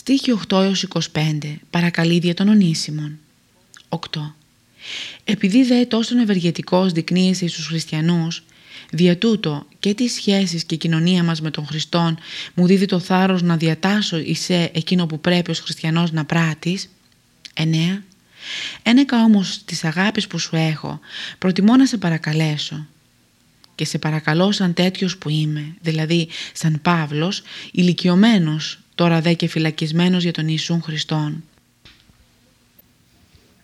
Στίχη 8 25. Παρακαλείδια των ονίσιμων. 8. Επειδή δε τόσο ευεργετικός δεικνύεσαι εις τους χριστιανούς, δια τούτο και τις σχέσεις και η κοινωνία μας με τον Χριστόν μου δίδει το θάρρος να διατάσω εισέ εκείνο που πρέπει ως χριστιανός να πράττεις. 9. Ένεκα όμως της αγάπης που σου έχω, προτιμώ να σε παρακαλέσω. Και σε παρακαλώ σαν τέτοιος που είμαι, δηλαδή σαν Παύλος, ηλικιωμένος, τώρα δε και φυλακισμένος για τον Ιησούν Χριστόν.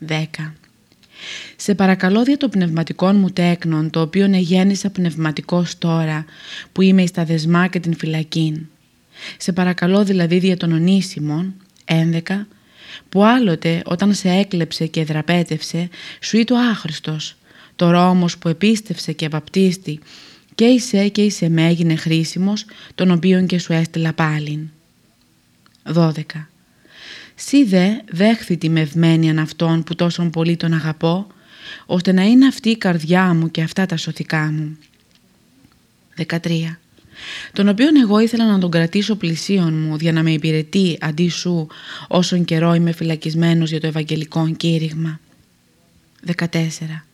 10. Σε παρακαλώ δια το πνευματικό μου τέκνον, το οποίο εγέννησα πνευματικός τώρα, που είμαι εις τα δεσμά και την φυλακήν. Σε παρακαλώ δηλαδή δια των ονίσιμων, 11, που άλλοτε όταν σε έκλεψε και δραπέτευσε, σου το άχρηστος, τώρα όμως που επίστευσε και βαπτίστη, και είσαι και είσαι με έγινε χρήσιμος, τον οποίον και σου έστειλα πάλιν. 12. Σύ δε δέχθη τη μευμένιαν αυτόν που τόσον πολύ τον αγαπώ, ώστε να είναι αυτή η καρδιά μου και αυτά τα σωθικά μου. 13. Τον οποίον εγώ ήθελα να τον κρατήσω πλησίον μου για να με υπηρετεί αντί σου όσον καιρό είμαι φυλακισμένος για το Ευαγγελικό κήρυγμα. 14.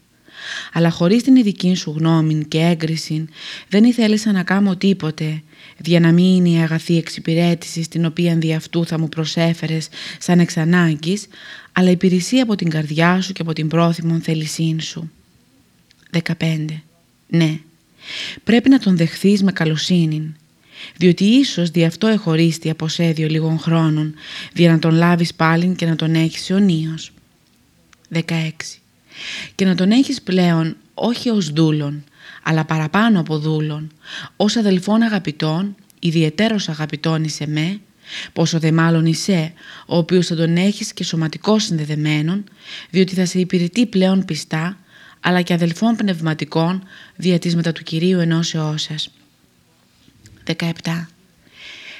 Αλλά χωρίς την ειδική σου γνώμη και έγκριση δεν ήθελες να κάνω τίποτε για να μην είναι η αγαθή εξυπηρέτηση στην οποία δι' αυτού θα μου προσέφερες σαν εξανάγκης, αλλά υπηρεσία από την καρδιά σου και από την πρόθυμον θέλησή σου. 15. Ναι, πρέπει να τον δεχθείς με καλοσύνη, διότι ίσως δι' αυτό εχωρίστη από σέδιο λίγων χρόνων, για να τον λάβεις πάλιν και να τον έχεις αιωνίως. 16. Και να τον έχεις πλέον όχι ως δούλον, αλλά παραπάνω από δούλον, ως αδελφών αγαπητών, ιδιαιτέρως αγαπητών είσαι με, πόσο δε μάλλον είσαι, ο οποίος θα τον έχεις και σωματικός συνδεδεμένον, διότι θα σε υπηρετεί πλέον πιστά, αλλά και αδελφών πνευματικών δια της μετά του Κυρίου ενώσεώς σας. 17.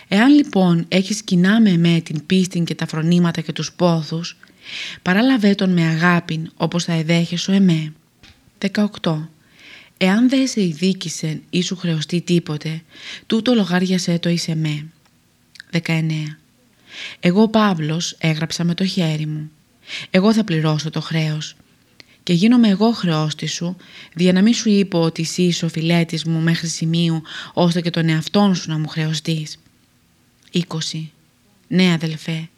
Εάν λοιπόν έχεις κοινά με εμέ την πίστη και τα φρονήματα και τους πόθους, παράλαβέ τον με αγάπην όπως θα εδέχεσαι εμέ. 18. Εάν δεν σε ειδίκησε ή σου χρεωστεί τίποτε, τούτο λογάριασέ το εις εμέ. 19. Εγώ Παύλος έγραψα με το χέρι μου. Εγώ θα πληρώσω το χρέος. Και γίνομαι εγώ χρεώστη σου, δια να μην σου είπω ότι εσύ είσαι ο φιλέτης μου μέχρι σημείου, ώστε και τον εαυτόν σου να μου χρεωστείς. 20. Ναι αδελφέ,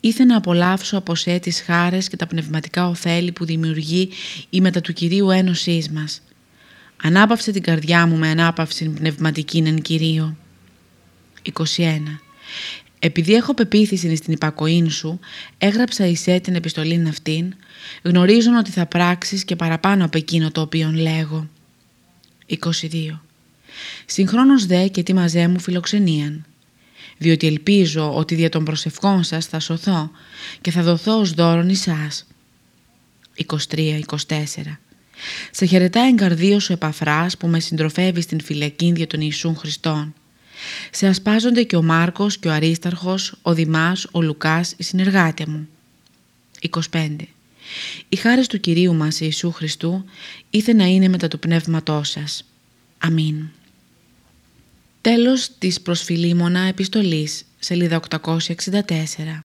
ήθελα να απολαύσω από σε τις χάρες και τα πνευματικά ωφέλη που δημιουργεί η μετά του Κυρίου Ένωσής μας. Ανάπαυσε την καρδιά μου με ανάπαυση πνευματική εν Κυρίω. 21. Επειδή έχω πεποίθηση στην υπακοή σου, έγραψα εισέ την επιστολή αυτήν, γνωρίζουν ότι θα πράξεις και παραπάνω από εκείνο το οποίο λέγω. 22. Συγχρόνως δε και τι μαζέ μου φιλοξενίαν, διότι ελπίζω ότι δια των προσευχών σας θα σωθώ και θα δοθώ ως δώρον εσάς. 23-24. Σε χαιρετά εγκαρδίος ο Επαφράς που με συντροφεύει στην φυλακή των Ιησούν Χριστών. Σε ασπάζονται και ο Μάρκος και ο Αρίσταρχος, ο Δημάς, ο Λουκάς, οι συνεργάτε μου. 25. Η χάρη του Κυρίου μας Ιησού Χριστού ήθε να είναι μετά το πνεύματός σας. Αμήν. Τέλος της προσφυλίμωνα επιστολής, σελίδα 864.